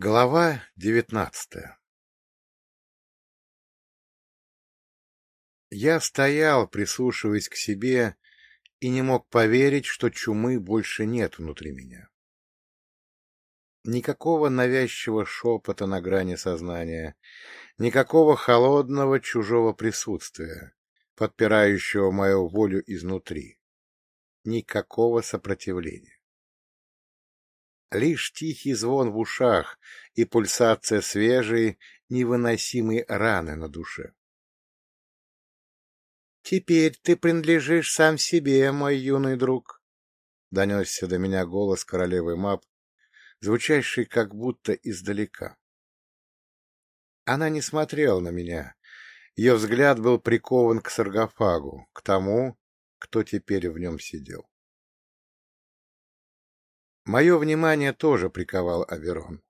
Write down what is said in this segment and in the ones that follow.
Глава девятнадцатая Я стоял, прислушиваясь к себе, и не мог поверить, что чумы больше нет внутри меня. Никакого навязчивого шепота на грани сознания, никакого холодного чужого присутствия, подпирающего мою волю изнутри, никакого сопротивления. Лишь тихий звон в ушах и пульсация свежей, невыносимой раны на душе. «Теперь ты принадлежишь сам себе, мой юный друг», — донесся до меня голос королевы Мап, звучащий как будто издалека. Она не смотрела на меня. Ее взгляд был прикован к саркофагу, к тому, кто теперь в нем сидел. Мое внимание тоже приковал Аверон.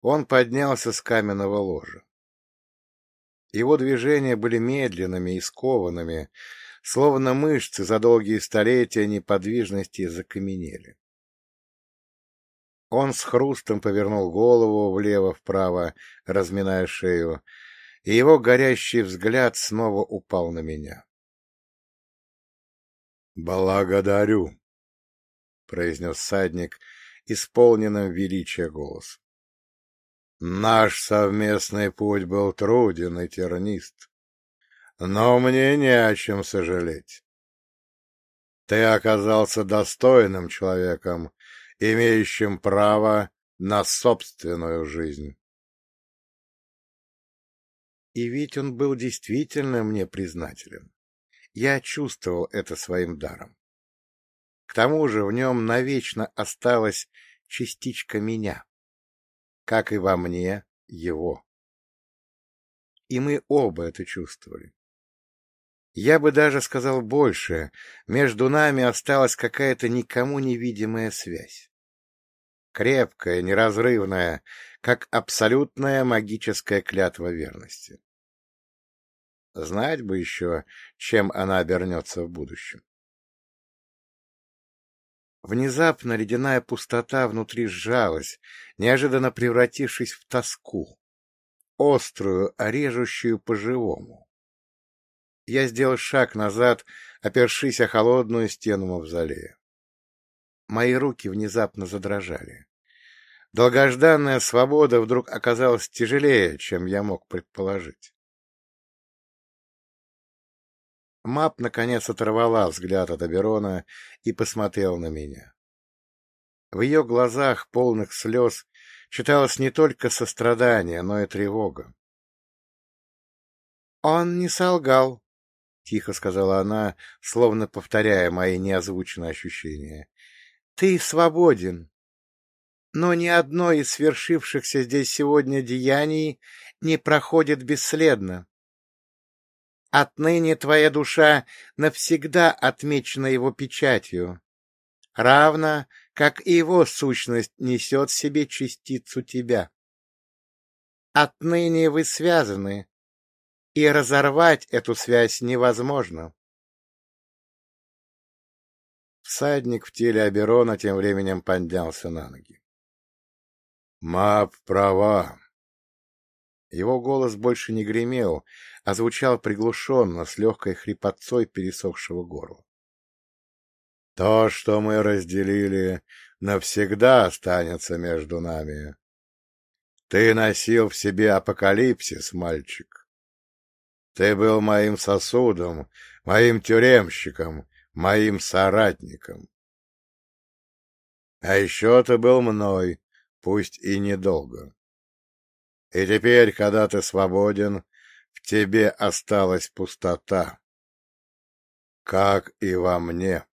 Он поднялся с каменного ложа. Его движения были медленными и скованными, словно мышцы за долгие столетия неподвижности закаменели. Он с хрустом повернул голову влево-вправо, разминая шею, и его горящий взгляд снова упал на меня. «Благодарю!» — произнес садник, исполненным величия голос. Наш совместный путь был труден и тернист, но мне не о чем сожалеть. Ты оказался достойным человеком, имеющим право на собственную жизнь. И ведь он был действительно мне признателен. Я чувствовал это своим даром. К тому же в нем навечно осталась частичка меня, как и во мне его. И мы оба это чувствовали. Я бы даже сказал больше, между нами осталась какая-то никому невидимая связь. Крепкая, неразрывная, как абсолютная магическая клятва верности. Знать бы еще, чем она обернется в будущем. Внезапно ледяная пустота внутри сжалась, неожиданно превратившись в тоску, острую, режущую по-живому. Я сделал шаг назад, опершись о холодную стену мавзолея. Мои руки внезапно задрожали. Долгожданная свобода вдруг оказалась тяжелее, чем я мог предположить. Мап, наконец, оторвала взгляд от Аберона и посмотрел на меня. В ее глазах, полных слез, читалось не только сострадание, но и тревога. — Он не солгал, — тихо сказала она, словно повторяя мои неозвученные ощущения. — Ты свободен. Но ни одно из свершившихся здесь сегодня деяний не проходит бесследно. Отныне твоя душа навсегда отмечена его печатью, равно как и его сущность несет в себе частицу тебя. Отныне вы связаны, и разорвать эту связь невозможно. Всадник в теле Аберона тем временем поднялся на ноги. — Мап права. Его голос больше не гремел, а звучал приглушенно, с легкой хрипотцой пересохшего горла. То, что мы разделили, навсегда останется между нами. Ты носил в себе апокалипсис, мальчик. Ты был моим сосудом, моим тюремщиком, моим соратником. А еще ты был мной, пусть и недолго. И теперь, когда ты свободен, в тебе осталась пустота, как и во мне.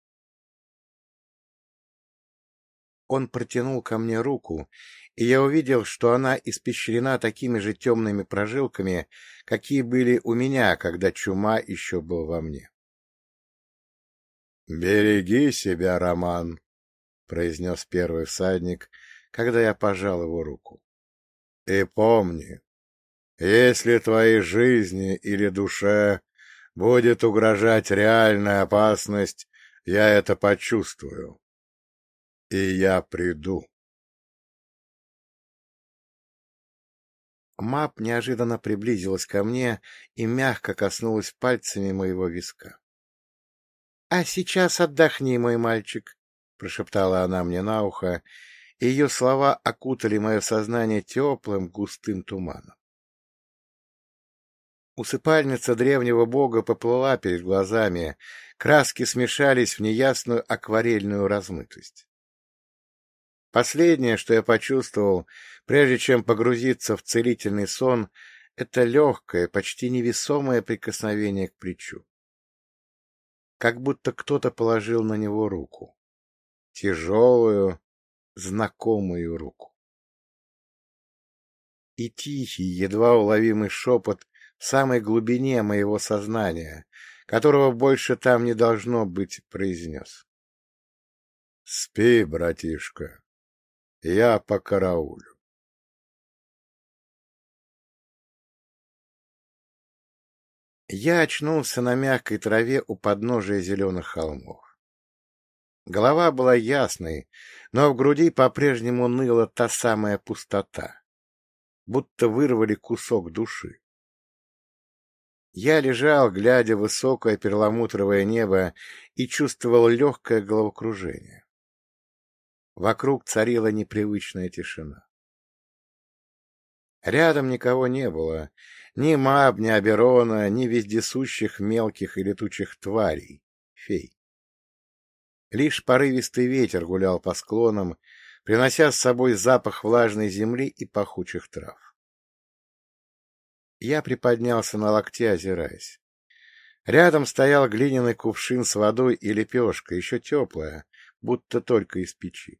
Он протянул ко мне руку, и я увидел, что она испещрена такими же темными прожилками, какие были у меня, когда чума еще был во мне. — Береги себя, Роман, — произнес первый всадник, когда я пожал его руку. — И помни, если твоей жизни или душе будет угрожать реальная опасность, я это почувствую. И я приду. Мап неожиданно приблизилась ко мне и мягко коснулась пальцами моего виска. — А сейчас отдохни, мой мальчик, — прошептала она мне на ухо, ее слова окутали мое сознание теплым густым туманом. Усыпальница древнего бога поплыла перед глазами, краски смешались в неясную акварельную размытость. Последнее, что я почувствовал, прежде чем погрузиться в целительный сон, это легкое, почти невесомое прикосновение к плечу. Как будто кто-то положил на него руку. Тяжелую, знакомую руку. И тихий, едва уловимый шепот в самой глубине моего сознания, которого больше там не должно быть, произнес. — Спи, братишка, я по караулю. Я очнулся на мягкой траве у подножия зеленых холмов. Голова была ясной, но в груди по-прежнему ныла та самая пустота, будто вырвали кусок души. Я лежал, глядя в высокое перламутровое небо, и чувствовал легкое головокружение. Вокруг царила непривычная тишина. Рядом никого не было, ни Маб, ни Аберона, ни вездесущих мелких и летучих тварей, фей. Лишь порывистый ветер гулял по склонам, принося с собой запах влажной земли и пахучих трав. Я приподнялся на локте, озираясь. Рядом стоял глиняный кувшин с водой и лепешка, еще теплая, будто только из печи.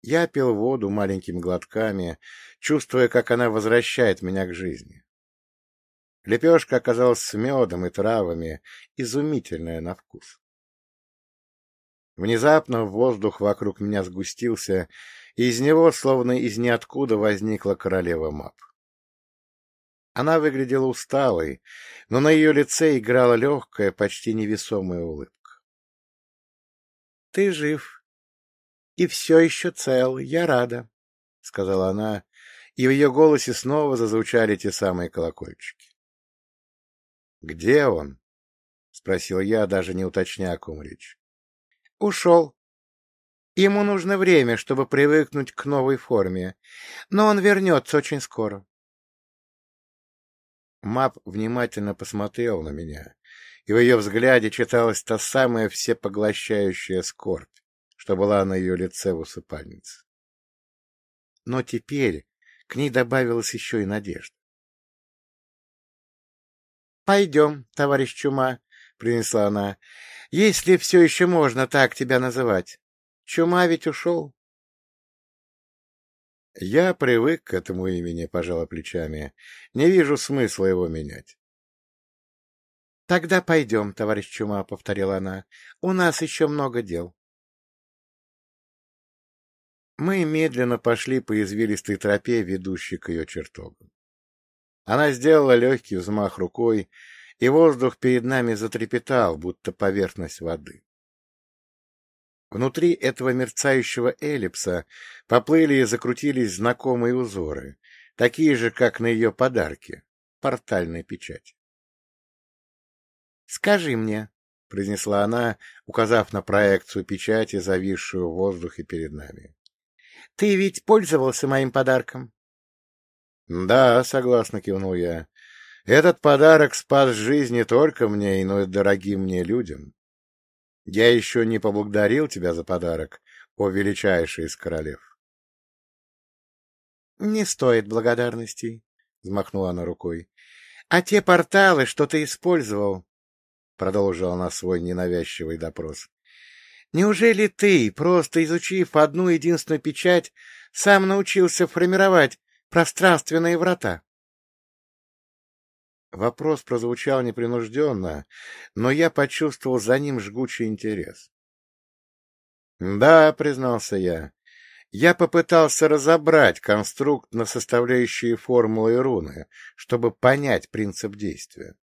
Я пил воду маленькими глотками, чувствуя, как она возвращает меня к жизни. Лепешка оказалась с медом и травами, изумительная на вкус. Внезапно воздух вокруг меня сгустился, и из него, словно из ниоткуда, возникла королева Мап. Она выглядела усталой, но на ее лице играла легкая, почти невесомая улыбка. — Ты жив. И все еще цел. Я рада, — сказала она, и в ее голосе снова зазвучали те самые колокольчики. — Где он? — спросил я, даже не уточняя, о ком речь. — Ушел, Ему нужно время, чтобы привыкнуть к новой форме, но он вернется очень скоро. Мап внимательно посмотрел на меня, и в ее взгляде читалась та самая всепоглощающая скорбь, что была на ее лице в усыпальнице. Но теперь к ней добавилась еще и надежда. — Пойдем, товарищ Чума, — принесла она, — если все еще можно так тебя называть. Чума ведь ушел. Я привык к этому имени, пожала плечами. Не вижу смысла его менять. Тогда пойдем, товарищ Чума, повторила она. У нас еще много дел. Мы медленно пошли по извилистой тропе, ведущей к ее чертогам. Она сделала легкий взмах рукой, и воздух перед нами затрепетал, будто поверхность воды. Внутри этого мерцающего эллипса поплыли и закрутились знакомые узоры, такие же, как на ее подарке, портальной печати. — Скажи мне, — произнесла она, указав на проекцию печати, зависшую в воздухе перед нами. — Ты ведь пользовался моим подарком? — Да, — согласно кивнул я. — Этот подарок спас жизнь не только мне, но и дорогим мне людям. Я еще не поблагодарил тебя за подарок, о величайший из королев. — Не стоит благодарностей, — взмахнула она рукой. — А те порталы, что ты использовал, — продолжила она свой ненавязчивый допрос, — неужели ты, просто изучив одну единственную печать, сам научился формировать пространственные врата? Вопрос прозвучал непринужденно, но я почувствовал за ним жгучий интерес. — Да, — признался я, — я попытался разобрать конструкт на составляющие формулы и руны, чтобы понять принцип действия.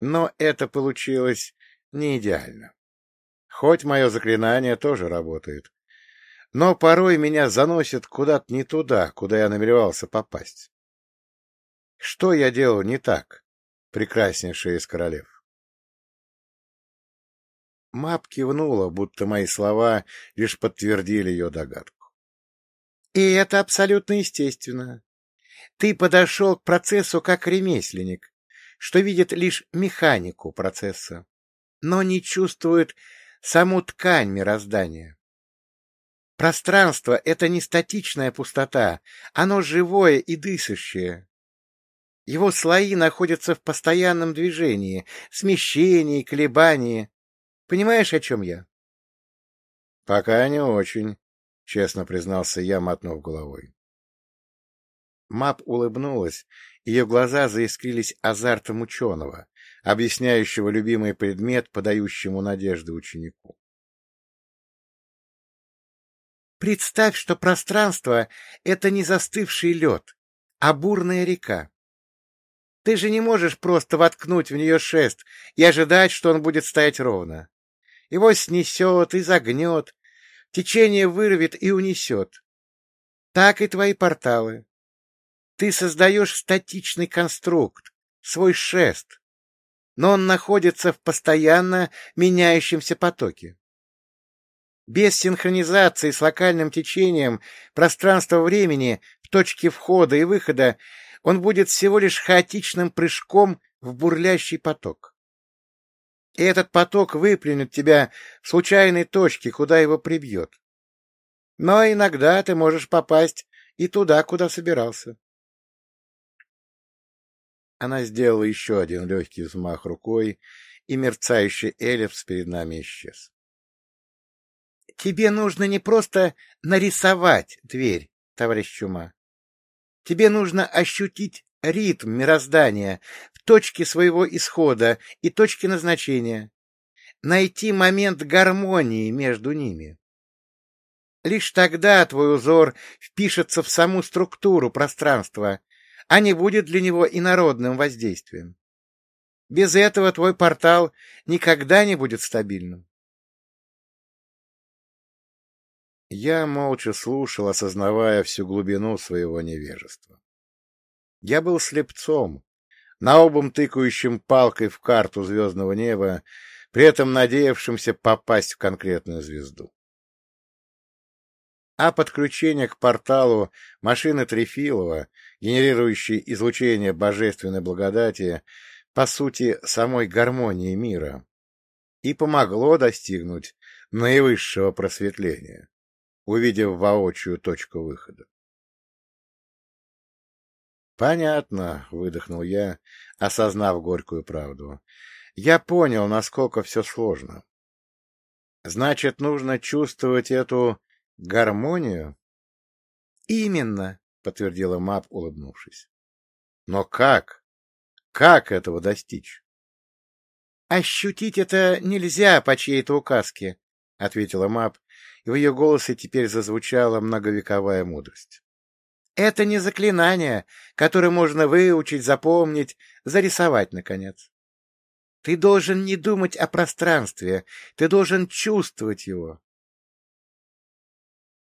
Но это получилось не идеально. Хоть мое заклинание тоже работает. Но порой меня заносит куда-то не туда, куда я намеревался попасть. Что я делал не так, прекраснейшая из королев? Мап кивнула, будто мои слова лишь подтвердили ее догадку. — И это абсолютно естественно. Ты подошел к процессу как ремесленник, что видит лишь механику процесса, но не чувствует саму ткань мироздания. Пространство — это не статичная пустота, оно живое и дышащее. Его слои находятся в постоянном движении, смещении, колебании, Понимаешь, о чем я? — Пока не очень, — честно признался я, мотнув головой. Мап улыбнулась, ее глаза заискрились азартом ученого, объясняющего любимый предмет, подающему надежды ученику. Представь, что пространство — это не застывший лед, а бурная река. Ты же не можешь просто воткнуть в нее шест и ожидать, что он будет стоять ровно. Его снесет и загнет, течение вырвет и унесет. Так и твои порталы. Ты создаешь статичный конструкт, свой шест, но он находится в постоянно меняющемся потоке. Без синхронизации с локальным течением пространства-времени в точке входа и выхода он будет всего лишь хаотичным прыжком в бурлящий поток. И этот поток выплюнет тебя в случайной точке, куда его прибьет. Но иногда ты можешь попасть и туда, куда собирался. Она сделала еще один легкий взмах рукой, и мерцающий эллипс перед нами исчез. — Тебе нужно не просто нарисовать дверь, товарищ Чума. Тебе нужно ощутить ритм мироздания в точке своего исхода и точке назначения, найти момент гармонии между ними. Лишь тогда твой узор впишется в саму структуру пространства, а не будет для него инородным воздействием. Без этого твой портал никогда не будет стабильным. Я молча слушал, осознавая всю глубину своего невежества. Я был слепцом, наобум тыкающим палкой в карту звездного неба, при этом надеявшимся попасть в конкретную звезду. А подключение к порталу машины Трефилова, генерирующей излучение божественной благодати, по сути, самой гармонии мира, и помогло достигнуть наивысшего просветления, увидев воочию точку выхода. «Понятно», — выдохнул я, осознав горькую правду. «Я понял, насколько все сложно. Значит, нужно чувствовать эту гармонию?» «Именно», — подтвердила Мап, улыбнувшись. «Но как? Как этого достичь?» «Ощутить это нельзя по чьей-то указке», — ответила Мап, в ее голосе теперь зазвучала многовековая мудрость. Это не заклинание, которое можно выучить, запомнить, зарисовать, наконец. Ты должен не думать о пространстве, ты должен чувствовать его.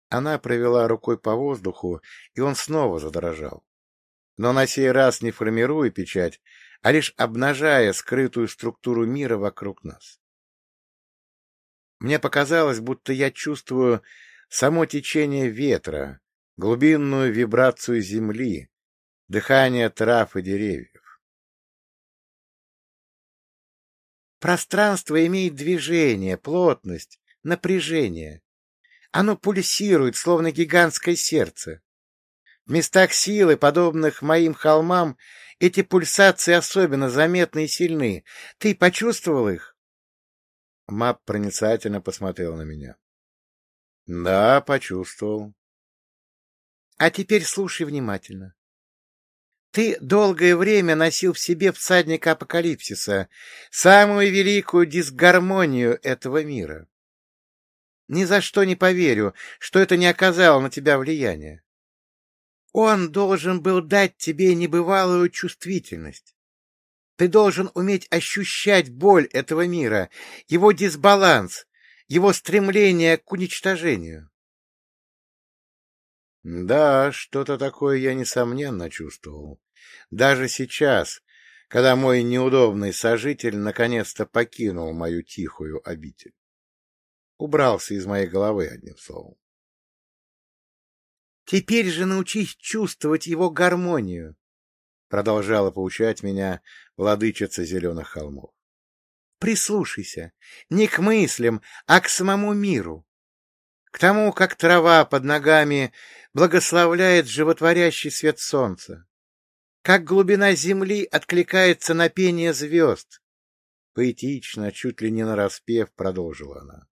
Она провела рукой по воздуху, и он снова задрожал. Но на сей раз не формируя печать, а лишь обнажая скрытую структуру мира вокруг нас. Мне показалось, будто я чувствую само течение ветра, глубинную вибрацию земли, дыхание трав и деревьев. Пространство имеет движение, плотность, напряжение. Оно пульсирует, словно гигантское сердце. В местах силы, подобных моим холмам, эти пульсации особенно заметны и сильны. Ты почувствовал их? Мап проницательно посмотрел на меня. — Да, почувствовал. А теперь слушай внимательно. Ты долгое время носил в себе всадника апокалипсиса, самую великую дисгармонию этого мира. Ни за что не поверю, что это не оказало на тебя влияния. Он должен был дать тебе небывалую чувствительность. Ты должен уметь ощущать боль этого мира, его дисбаланс, его стремление к уничтожению. Да, что-то такое я несомненно чувствовал. Даже сейчас, когда мой неудобный сожитель наконец-то покинул мою тихую обитель. Убрался из моей головы, одним словом. «Теперь же научись чувствовать его гармонию», — продолжала поучать меня владычица зеленых холмов. «Прислушайся не к мыслям, а к самому миру, к тому, как трава под ногами благословляет животворящий свет солнца, как глубина земли откликается на пение звезд. Поэтично, чуть ли не нараспев, продолжила она.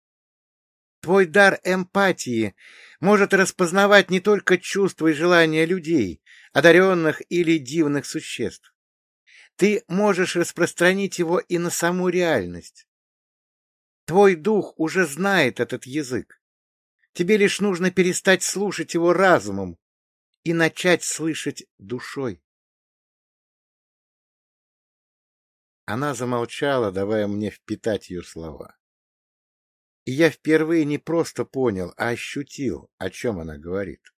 Твой дар эмпатии может распознавать не только чувства и желания людей, одаренных или дивных существ. Ты можешь распространить его и на саму реальность. Твой дух уже знает этот язык. Тебе лишь нужно перестать слушать его разумом и начать слышать душой. Она замолчала, давая мне впитать ее слова. И я впервые не просто понял, а ощутил, о чем она говорит.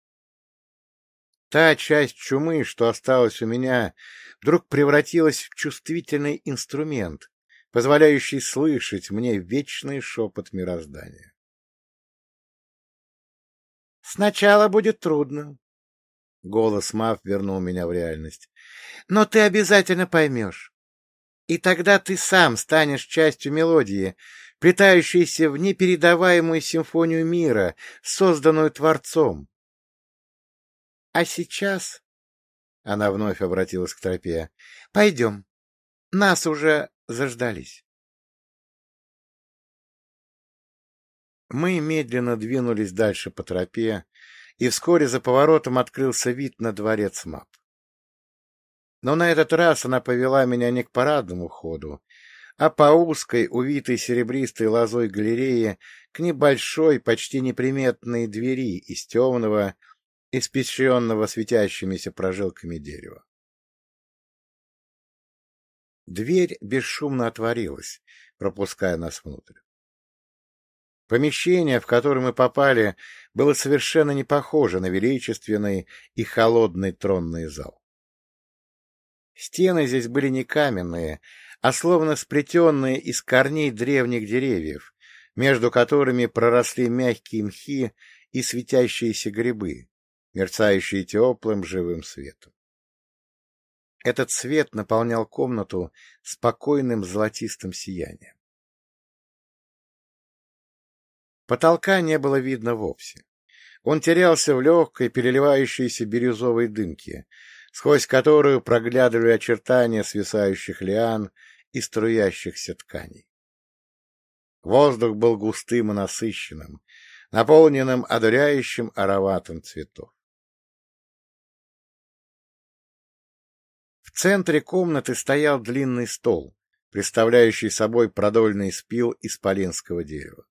Та часть чумы, что осталась у меня, вдруг превратилась в чувствительный инструмент, позволяющий слышать мне вечный шепот мироздания. «Сначала будет трудно», — голос Мав вернул меня в реальность, — «но ты обязательно поймешь. И тогда ты сам станешь частью мелодии, плетающейся в непередаваемую симфонию мира, созданную Творцом. А сейчас... Она вновь обратилась к тропе. — Пойдем. Нас уже заждались. Мы медленно двинулись дальше по тропе, и вскоре за поворотом открылся вид на дворец Мап. Но на этот раз она повела меня не к парадному ходу, а по узкой, увитой серебристой лозой галерее к небольшой, почти неприметной двери из темного, испещренного светящимися прожилками дерева. Дверь бесшумно отворилась, пропуская нас внутрь. Помещение, в которое мы попали, было совершенно не похоже на величественный и холодный тронный зал. Стены здесь были не каменные, а словно сплетенные из корней древних деревьев, между которыми проросли мягкие мхи и светящиеся грибы, мерцающие теплым живым светом. Этот свет наполнял комнату спокойным золотистым сиянием. Потолка не было видно вовсе. Он терялся в легкой, переливающейся бирюзовой дымке, сквозь которую проглядывали очертания свисающих лиан и струящихся тканей. Воздух был густым и насыщенным, наполненным одуряющим ароматом цветов. В центре комнаты стоял длинный стол, представляющий собой продольный спил из полинского дерева.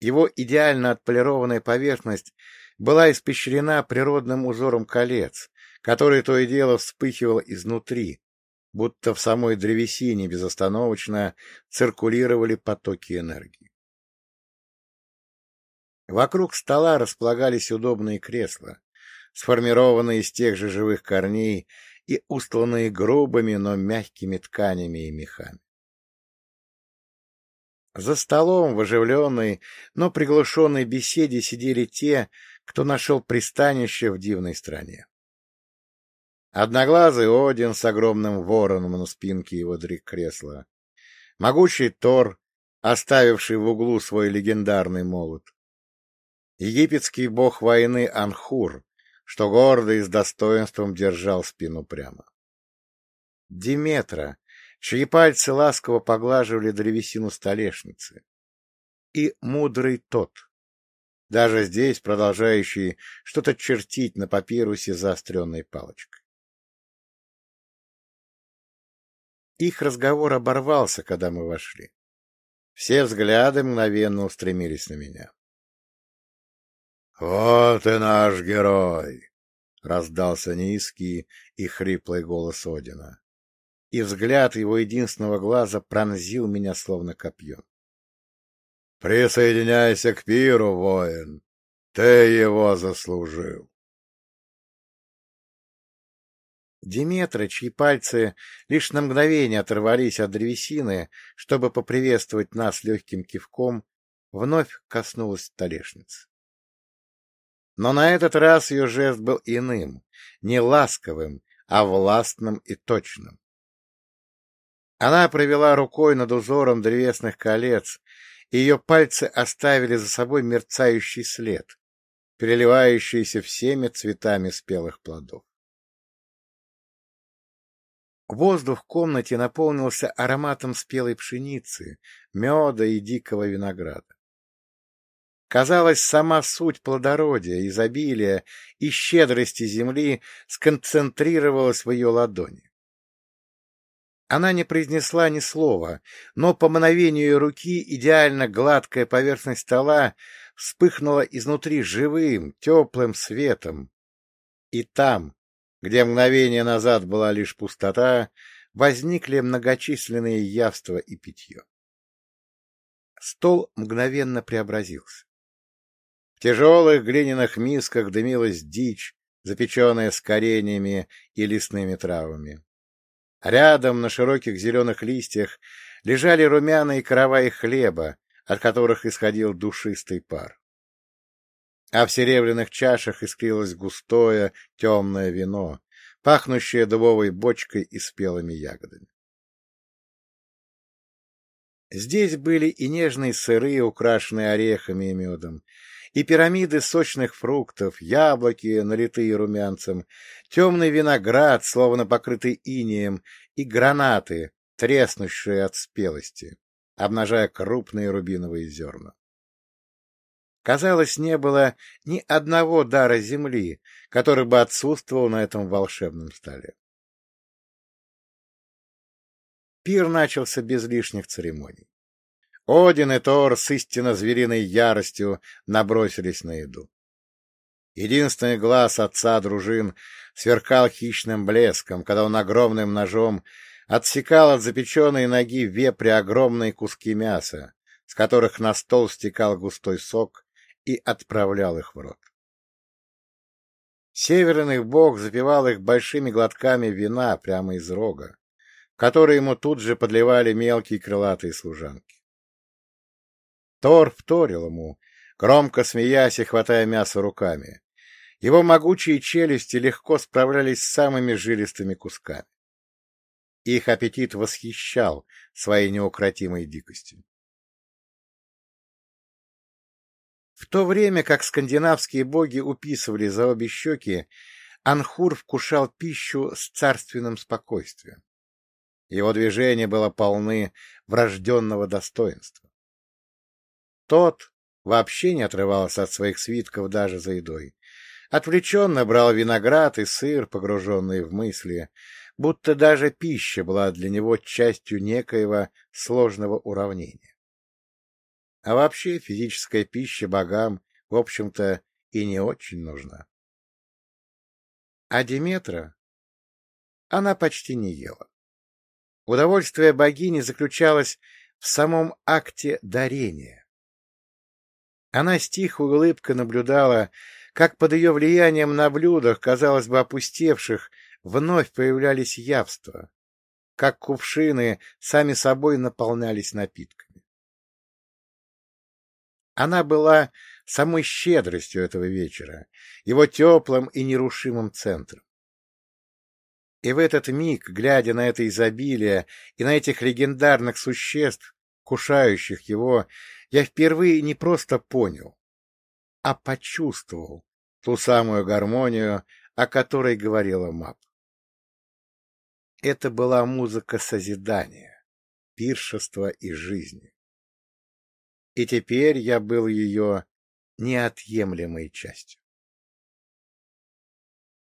Его идеально отполированная поверхность была испещрена природным узором колец, который то и дело вспыхивал изнутри, будто в самой древесине безостановочно циркулировали потоки энергии. Вокруг стола располагались удобные кресла, сформированные из тех же живых корней и устланные грубыми, но мягкими тканями и мехами. За столом в оживленной, но приглушенной беседе сидели те, кто нашел пристанище в дивной стране. Одноглазый Один с огромным вороном на спинке его кресла. Могучий Тор, оставивший в углу свой легендарный молот. Египетский бог войны Анхур, что гордо и с достоинством держал спину прямо. Диметра, чьи пальцы ласково поглаживали древесину столешницы. И мудрый тот, даже здесь продолжающий что-то чертить на папирусе заостренной палочкой. Их разговор оборвался, когда мы вошли. Все взгляды мгновенно устремились на меня. — Вот и наш герой! — раздался низкий и хриплый голос Одина. И взгляд его единственного глаза пронзил меня словно копье. — Присоединяйся к пиру, воин! Ты его заслужил. Диметра, чьи пальцы лишь на мгновение оторвались от древесины, чтобы поприветствовать нас легким кивком, вновь коснулась столешницы. Но на этот раз ее жест был иным, не ласковым, а властным и точным. Она провела рукой над узором древесных колец, и ее пальцы оставили за собой мерцающий след, переливающийся всеми цветами спелых плодов. Воздух в комнате наполнился ароматом спелой пшеницы, меда и дикого винограда. Казалось, сама суть плодородия, изобилия и щедрости земли сконцентрировалась в ее ладони. Она не произнесла ни слова, но по мановению руки идеально гладкая поверхность стола вспыхнула изнутри живым, теплым светом. И там, где мгновение назад была лишь пустота, возникли многочисленные явства и питье. Стол мгновенно преобразился тяжелых глиняных мисках дымилась дичь, запеченная с кореньями и лесными травами. Рядом на широких зеленых листьях лежали румяные караваи хлеба, от которых исходил душистый пар. А в серебряных чашах искрилось густое темное вино, пахнущее дубовой бочкой и спелыми ягодами. Здесь были и нежные сыры, украшенные орехами и медом, и пирамиды сочных фруктов, яблоки, налитые румянцем, темный виноград, словно покрытый инеем, и гранаты, треснущие от спелости, обнажая крупные рубиновые зерна. Казалось, не было ни одного дара земли, который бы отсутствовал на этом волшебном столе. Пир начался без лишних церемоний. Один и Тор с истинно звериной яростью набросились на еду. Единственный глаз отца дружин сверкал хищным блеском, когда он огромным ножом отсекал от запеченной ноги вепря огромные куски мяса, с которых на стол стекал густой сок и отправлял их в рот. Северный бог запивал их большими глотками вина прямо из рога, которые ему тут же подливали мелкие крылатые служанки. Тор вторил ему, громко смеясь и хватая мясо руками. Его могучие челюсти легко справлялись с самыми жилистыми кусками. Их аппетит восхищал своей неукротимой дикостью. В то время как скандинавские боги уписывали за обе щеки, Анхур вкушал пищу с царственным спокойствием. Его движения было полны врожденного достоинства. Тот вообще не отрывался от своих свитков даже за едой. Отвлеченно брал виноград и сыр, погруженные в мысли, будто даже пища была для него частью некоего сложного уравнения. А вообще физическая пища богам, в общем-то, и не очень нужна. А Диметра? Она почти не ела. Удовольствие богини заключалось в самом акте дарения. Она с тихой улыбкой наблюдала, как под ее влиянием на блюдах, казалось бы, опустевших, вновь появлялись явства, как кувшины сами собой наполнялись напитками. Она была самой щедростью этого вечера, его теплым и нерушимым центром. И в этот миг, глядя на это изобилие и на этих легендарных существ, кушающих его, я впервые не просто понял, а почувствовал ту самую гармонию, о которой говорила Мап. Это была музыка созидания, пиршества и жизни. И теперь я был ее неотъемлемой частью.